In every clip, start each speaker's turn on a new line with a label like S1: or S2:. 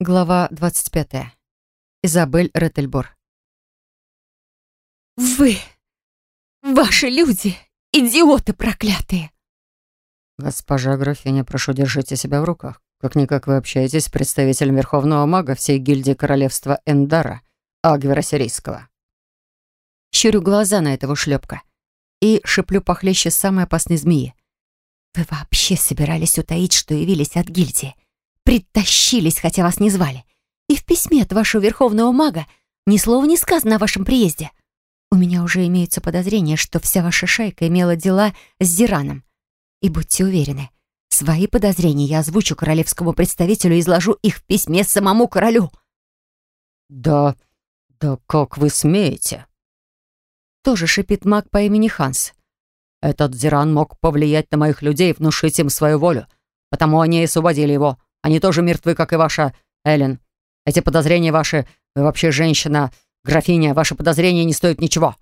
S1: Глава 25. Изабель Реттельбор.
S2: «Вы, ваши люди, идиоты проклятые!»
S3: «Госпожа графиня, прошу, держите себя в руках. Как-никак вы общаетесь с представителем Верховного Мага всей гильдии Королевства Эндара, Агвера Сирийского».
S1: Щурю глаза на этого шлепка и шиплю похлеще самой опасной змеи.
S2: «Вы вообще собирались утаить, что явились от гильдии?» Притащились, хотя вас не звали. И в письме от вашего верховного мага ни слова не сказано о вашем приезде. У меня уже имеются подозрения, что вся ваша шайка имела дела с Зираном. И будьте уверены, свои подозрения я озвучу королевскому представителю и изложу их в письме самому королю».
S3: «Да, да как вы смеете?»
S1: Тоже шипит маг по имени Ханс.
S3: «Этот Зиран мог повлиять на моих людей и внушить им свою волю, потому они и освободили его. Они тоже мертвы, как и ваша Эллен. Эти подозрения ваши... Вы вообще женщина, графиня. Ваши подозрения не стоят ничего».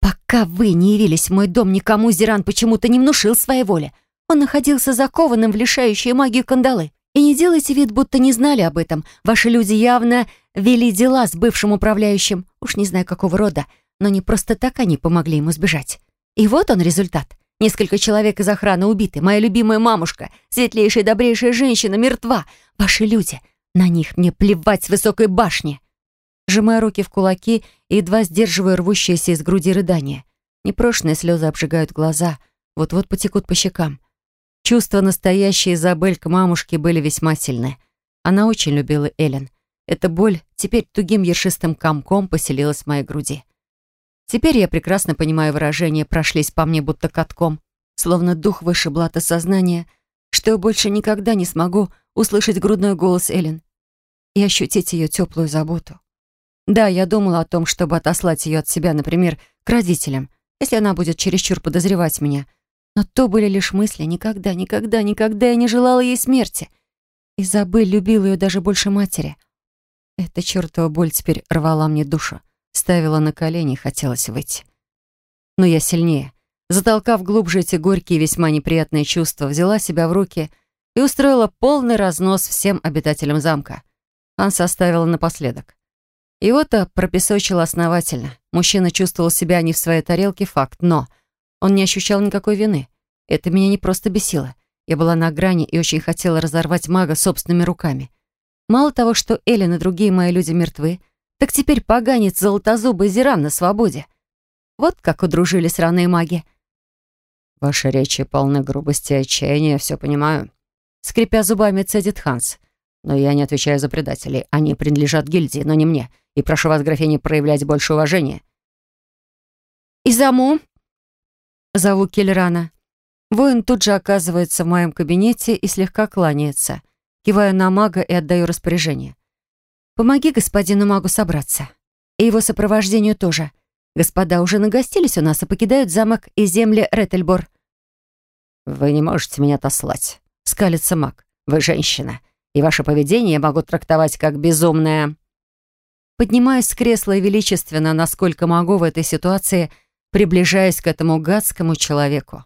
S2: «Пока вы не явились в мой дом, никому Зиран почему-то не внушил своей воли. Он находился закованным в лишающие магию кандалы. И не делайте вид, будто не знали об этом. Ваши люди явно вели дела с бывшим управляющим. Уж не знаю, какого рода, но не просто так они помогли ему сбежать. И вот он результат. Несколько человек из охраны убиты. Моя любимая мамушка, светлейшая и добрейшая женщина, мертва. Ваши люди. На них мне плевать с высокой башни.
S1: Сжимаю руки в кулаки и едва сдерживаю рвущееся из груди рыдание. Непрошенные слезы обжигают глаза, вот-вот потекут по щекам. Чувства настоящей Изабель к мамушке были весьма сильны. Она очень любила Эллен. Эта боль теперь тугим ершистым комком поселилась в моей груди. Теперь я прекрасно понимаю выражение «прошлись по мне будто катком», словно дух вышибло от осознания, что я больше никогда не смогу услышать грудной голос Эллен и ощутить ее теплую заботу. Да, я думала о том, чтобы отослать ее от себя, например, к родителям, если она будет чересчур подозревать меня. Но то были лишь мысли. Никогда, никогда, никогда я не желала ей смерти. Изабель любила ее даже больше матери. Эта чертова боль теперь рвала мне душу. Ставила на колени, хотелось выйти. Но я сильнее. Затолкав глубже эти горькие весьма неприятные чувства, взяла себя в руки и устроила полный разнос всем обитателям замка. Анса оставила напоследок. Его-то пропесочило основательно. Мужчина чувствовал себя не в своей тарелке, факт, но он не ощущал никакой вины. Это меня не просто бесило. Я была на грани и очень хотела разорвать мага собственными руками. Мало того, что Эллен и другие мои люди мертвы, так теперь поганец золотозубый Зиран на свободе. Вот как удружились раные маги.
S3: «Ваши речи полны грубости и отчаяния, все понимаю».
S1: Скрипя зубами, цедит Ханс.
S3: «Но я не отвечаю за предателей. Они принадлежат гильдии, но не мне. И прошу вас, графиня, проявлять больше уважения».
S1: «Изаму?» Зову Кельрана. Воин тут же оказывается в моем кабинете и слегка кланяется. Киваю на мага и отдаю распоряжение. Помоги господину магу собраться. И его сопровождению тоже. Господа уже нагостились у нас и покидают замок и земли Реттельбор.
S3: «Вы не можете меня отослать», — скалится маг. «Вы женщина, и ваше поведение я могу трактовать как безумное».
S1: Поднимаюсь с кресла и величественно, насколько могу в этой ситуации, приближаясь к этому гадскому человеку.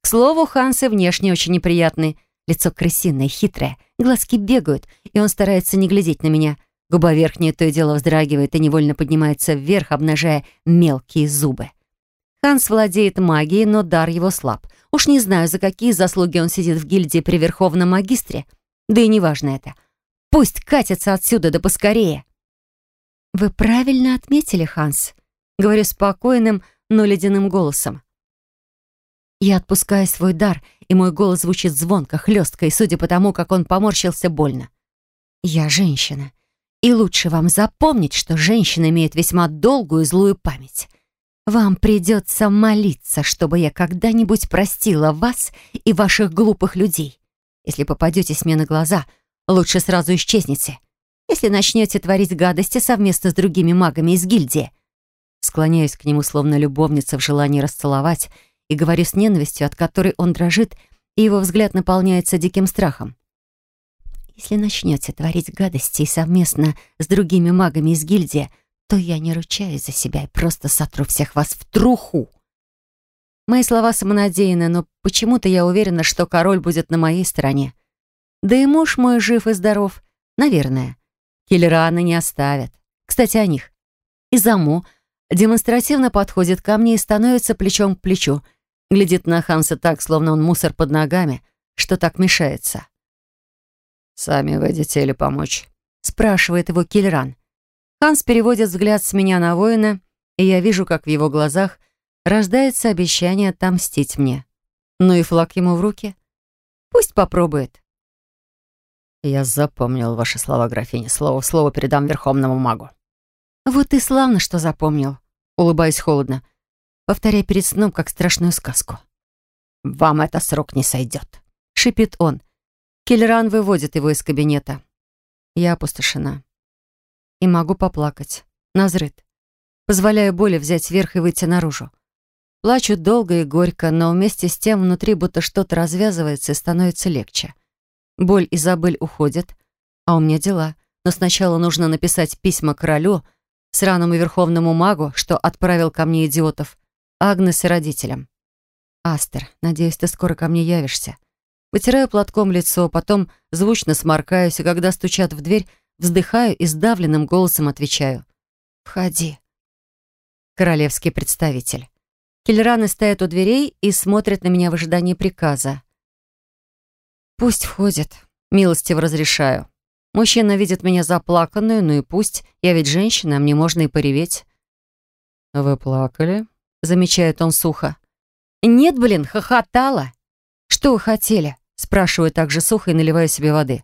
S1: К слову, Ханс и внешне очень неприятный — Лицо крысиное, хитрое, глазки бегают, и он старается не глядеть на меня. Губа верхняя то и дело вздрагивает и невольно поднимается вверх, обнажая мелкие зубы. Ханс владеет магией, но дар его слаб. Уж не знаю, за какие заслуги он сидит в гильдии при Верховном Магистре. Да и неважно это. Пусть катится отсюда, да поскорее. «Вы правильно отметили, Ханс», — говорю спокойным, но ледяным голосом. Я отпускаю свой дар, и мой голос звучит звонко, хлестко, и судя по тому, как он поморщился, больно. Я женщина. И лучше вам запомнить, что женщина имеет весьма долгую и злую память. Вам придется молиться, чтобы я когда-нибудь простила вас и ваших глупых людей. Если попадетесь мне на глаза, лучше сразу исчезните. Если начнете творить гадости совместно с другими магами из гильдии. Склоняюсь к нему, словно любовница в желании расцеловать, и говорю с ненавистью, от которой он дрожит, и его взгляд наполняется диким страхом. Если начнете творить гадости совместно с другими магами из гильдии, то я не ручаюсь за себя и просто сотру всех вас в труху. Мои слова самонадеянны, но почему-то я уверена, что король будет на моей стороне. Да и муж мой жив и здоров, Наверное. Киллерана не оставят. Кстати, о них. Изаму демонстративно подходит ко мне и становится плечом к плечу. Глядит на Ханса так, словно он мусор под ногами, что так мешается.
S3: «Сами выйдете или помочь?»
S1: спрашивает его Киллеран. Ханс переводит взгляд с меня на воина, и я вижу, как в его глазах рождается обещание отомстить мне. Ну и флаг ему в руки. Пусть попробует.
S3: Я запомнил ваши слова, графиня. Слово в слово передам верховному магу.
S1: Вот и славно, что запомнил. Улыбаясь холодно. Повторяй перед сном, как страшную сказку.
S3: «Вам это срок не сойдет», —
S1: шипит он. Киллеран выводит его из кабинета. Я опустошена. И могу поплакать. Назрыт. Позволяю боли взять верх и выйти наружу. Плачу долго и горько, но вместе с тем внутри будто что-то развязывается и становится легче. Боль и забыль уходят, а у меня дела. Но сначала нужно написать письма королю, сраному верховному магу, что отправил ко мне идиотов, Агнес и родителям. «Астер, надеюсь, ты скоро ко мне явишься». Вытираю платком лицо, потом звучно сморкаюсь, и когда стучат в дверь, вздыхаю и сдавленным голосом отвечаю. «Входи». Королевский представитель. Киллераны стоят у дверей и смотрят на меня в ожидании приказа. «Пусть входит. Милостиво разрешаю. Мужчина видит меня заплаканную, ну и пусть. Я ведь женщина, мне можно и пореветь».
S3: «Вы плакали?»
S1: — замечает он сухо. «Нет, блин, хохотала. Что вы хотели?» Спрашиваю также сухо и наливаю себе воды.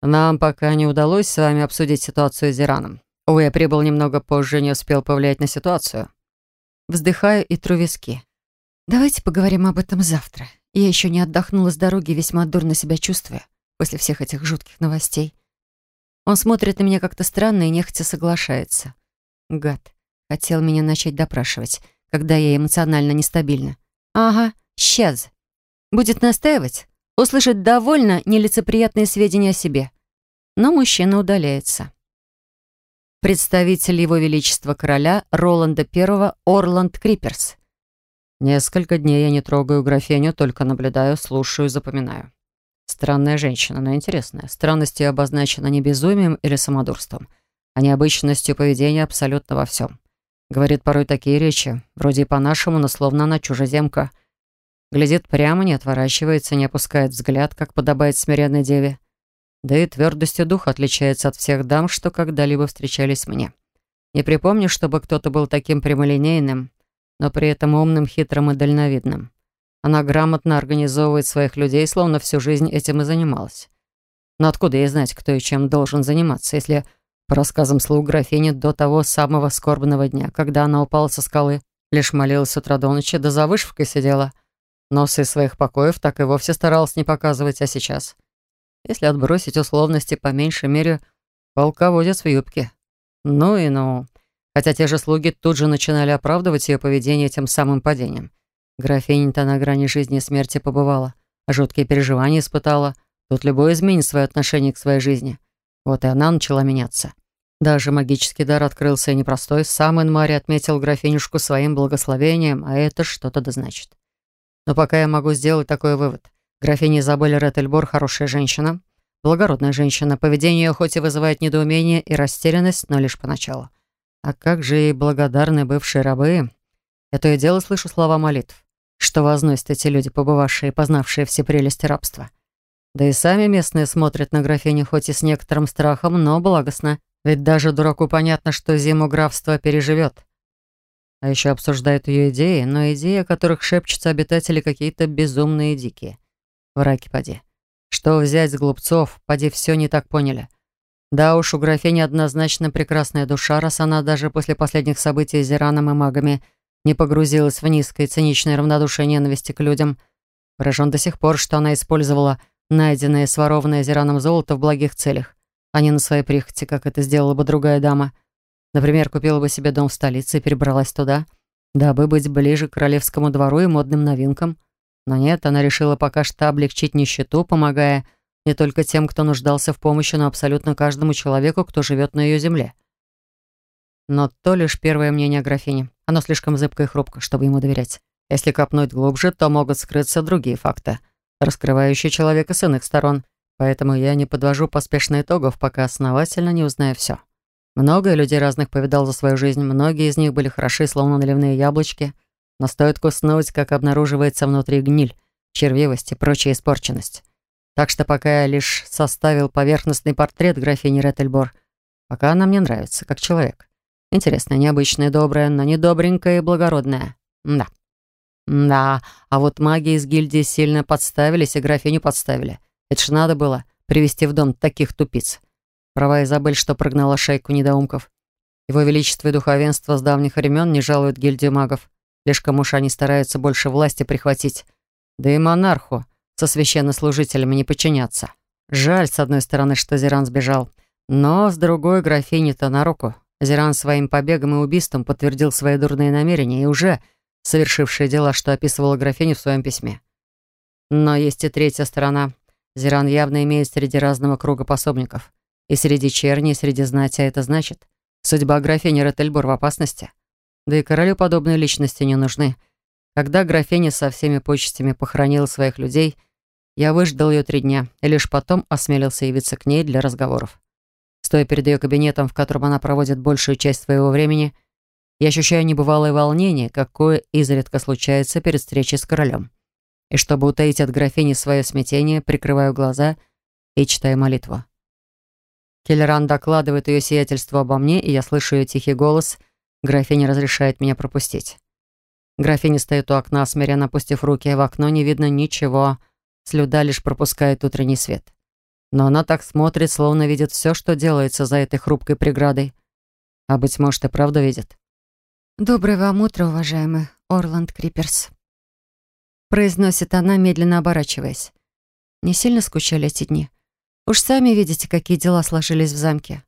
S3: «Нам пока не удалось с вами обсудить ситуацию с Ираном. Увы, я прибыл немного позже, не успел повлиять на ситуацию».
S1: Вздыхаю и тру виски. «Давайте поговорим об этом завтра. Я еще не отдохнула с дороги, весьма дурно себя чувствуя после всех этих жутких новостей. Он смотрит на меня как-то странно и нехотя соглашается. Гад. Хотел меня начать допрашивать, когда я эмоционально нестабильна. Ага, сейчас. Будет настаивать? услышать довольно нелицеприятные сведения о себе. Но мужчина удаляется. Представитель Его Величества Короля Роланда I Орланд Криперс.
S3: Несколько дней я не трогаю графиню, только наблюдаю, слушаю, запоминаю. Странная женщина, но интересная. Странность ее обозначена не безумием или самодурством, а необычностью поведения абсолютно во всем. Говорит порой такие речи, вроде и по-нашему, но словно она чужеземка. Глядит прямо, не отворачивается, не опускает взгляд, как подобает смиренной деве. Да и твердостью духа отличается от всех дам, что когда-либо встречались мне. Не припомню, чтобы кто-то был таким прямолинейным, но при этом умным, хитрым и дальновидным. Она грамотно организовывает своих людей, словно всю жизнь этим и занималась. Но откуда ей знать, кто и чем должен заниматься, если, по рассказам слуг графини, до того самого скорбного дня, когда она упала со скалы, лишь молилась с утра до ночи, да за вышивкой сидела, Носы из своих покоев так и вовсе старался не показывать, а сейчас. Если отбросить условности, по меньшей мере, полководец в юбке. Ну и ну. Хотя те же слуги тут же начинали оправдывать ее поведение тем самым падением. Графиня-то на грани жизни и смерти побывала, а жуткие переживания испытала. Тут любой изменит свое отношение к своей жизни. Вот и она начала меняться. Даже магический дар открылся и непростой. Сам Энмари отметил графинюшку своим благословением, а это что-то да значит. Но пока я могу сделать такой вывод. Графиня Изабель Реттельбор хорошая женщина, благородная женщина. Поведение ее хоть и вызывает недоумение и растерянность, но лишь поначалу. А как же и благодарны бывшие рабы? Я то и дело слышу слова молитв, что возносят эти люди, побывавшие и познавшие все прелести рабства. Да и сами местные смотрят на графиню хоть и с некоторым страхом, но благостно. Ведь даже дураку понятно, что зиму графство переживет. А еще обсуждают ее идеи, но идеи, о которых шепчутся обитатели, какие-то безумные и дикие. Враки поди. Что взять с глупцов, поди все не так поняли. Да уж, у графини однозначно прекрасная душа, раз она даже после последних событий с Ираном и магами не погрузилась в низкое циничное равнодушие ненависти к людям. Поражен до сих пор, что она использовала найденное сворованное Зираном золото в благих целях, а не на своей прихоти, как это сделала бы другая дама — Например, купила бы себе дом в столице и перебралась туда, дабы быть ближе к королевскому двору и модным новинкам. Но нет, она решила пока что облегчить нищету, помогая не только тем, кто нуждался в помощи, но абсолютно каждому человеку, кто живет на ее земле. Но то лишь первое мнение о графине. Оно слишком зыбко и хрупко, чтобы ему доверять. Если копнуть глубже, то могут скрыться другие факты, раскрывающие человека с иных сторон. Поэтому я не подвожу поспешных итогов, пока основательно не узнаю все. Много людей разных повидал за свою жизнь, многие из них были хороши, словно наливные яблочки, но стоит куснуть, как обнаруживается внутри гниль, червивость и прочая испорченность. Так что пока я лишь составил поверхностный портрет графини Реттельбор, пока она мне нравится, как человек. Интересная, необычная, добрая, но не добренькая и благородная. Да. Да, а вот маги из гильдии сильно подставились и графиню подставили. Это ж надо было привести в дом таких тупиц. Права Изабель, что прогнала шайку недоумков. Его Величество и Духовенство с давних времен не жалуют гильдию магов. Лишь кому ж они стараются больше власти прихватить. Да и монарху со священнослужителями не подчиняться. Жаль, с одной стороны, что Зиран сбежал. Но с другой графине-то на руку. Зиран своим побегом и убийством подтвердил свои дурные намерения и уже совершившие дела, что описывала графиня в своем письме. Но есть и третья сторона. Зиран явно имеет среди разного круга пособников. И среди черни, и среди знати, а это значит, судьба графини Ротельбур в опасности. Да и королю подобные личности не нужны. Когда графиня со всеми почестями похоронила своих людей, я выждал ее три дня и лишь потом осмелился явиться к ней для разговоров. Стоя перед ее кабинетом, в котором она проводит большую часть своего времени, я ощущаю небывалое волнение, какое изредка случается перед встречей с королем. И чтобы утаить от графини свое смятение, прикрываю глаза и читаю молитву. Келлеран докладывает ее сиятельство обо мне, и я слышу ее тихий голос. Графиня разрешает меня пропустить. Графиня стоит у окна, смиренно опустив руки, а в окно не видно ничего. Слюда лишь пропускает утренний свет. Но она так смотрит, словно видит все, что делается за этой хрупкой преградой. А, быть может, и правда видит.
S2: «Доброе вам утро, уважаемый Орланд Криперс», произносит она, медленно оборачиваясь. «Не сильно скучали эти дни? Уж сами видите, какие дела сложились в замке».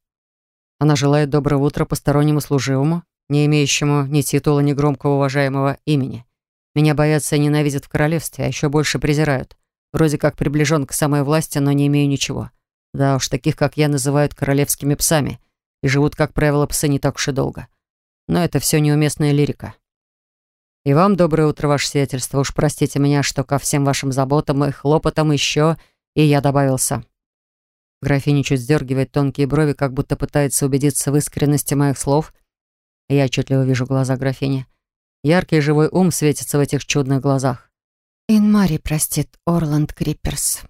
S3: Она желает доброго утра постороннему служивому, не имеющему ни титула, ни громкого уважаемого имени. Меня боятся и ненавидят в королевстве, а еще больше презирают. Вроде как приближен к самой власти, но не имею ничего. Да уж, таких, как я, называют королевскими псами. И живут, как правило, псы не так уж и долго. Но это все неуместная лирика. И вам доброе утро, ваше сиятельство. Уж простите меня, что ко всем вашим заботам и хлопотам еще и я добавился. Графиня чуть сдергивает тонкие брови, как будто пытается убедиться в искренности моих слов. Я отчетливо вижу глаза графини. Яркий живой ум светится в этих чудных глазах.
S2: Инмари простит Орланд Крипперс.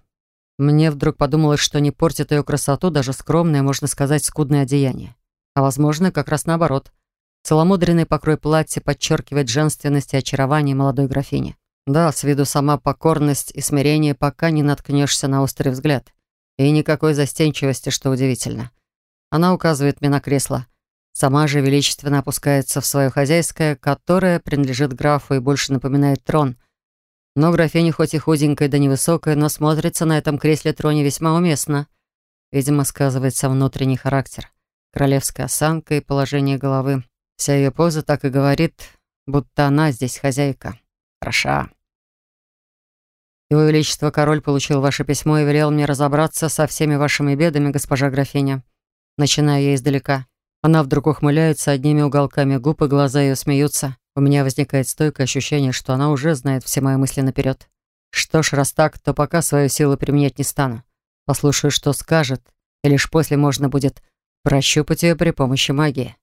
S3: Мне вдруг подумалось, что не портит ее красоту даже скромное, можно сказать, скудное одеяние. А возможно, как раз наоборот. Целомудренный покрой платья подчеркивает женственность и очарование молодой графини. Да, с виду сама покорность и смирение, пока не наткнешься на острый взгляд. И никакой застенчивости, что удивительно. Она указывает мне на кресло. Сама же величественно опускается в свое хозяйское, которое принадлежит графу и больше напоминает трон. Но графиня хоть и худенькая да невысокая, но смотрится на этом кресле-троне весьма уместно. Видимо, сказывается внутренний характер. Королевская осанка и положение головы. Вся ее поза так и говорит, будто она здесь хозяйка. Хороша. Его Величество Король получил ваше письмо и велел мне разобраться со всеми вашими бедами, госпожа графиня. Начинаю я издалека. Она вдруг ухмыляется одними уголками губ, и глаза ее смеются. У меня возникает стойкое ощущение, что она уже знает все мои мысли наперед. Что ж, раз так, то пока свою силу применять не стану. Послушаю, что скажет, и лишь после можно будет прощупать ее при помощи магии.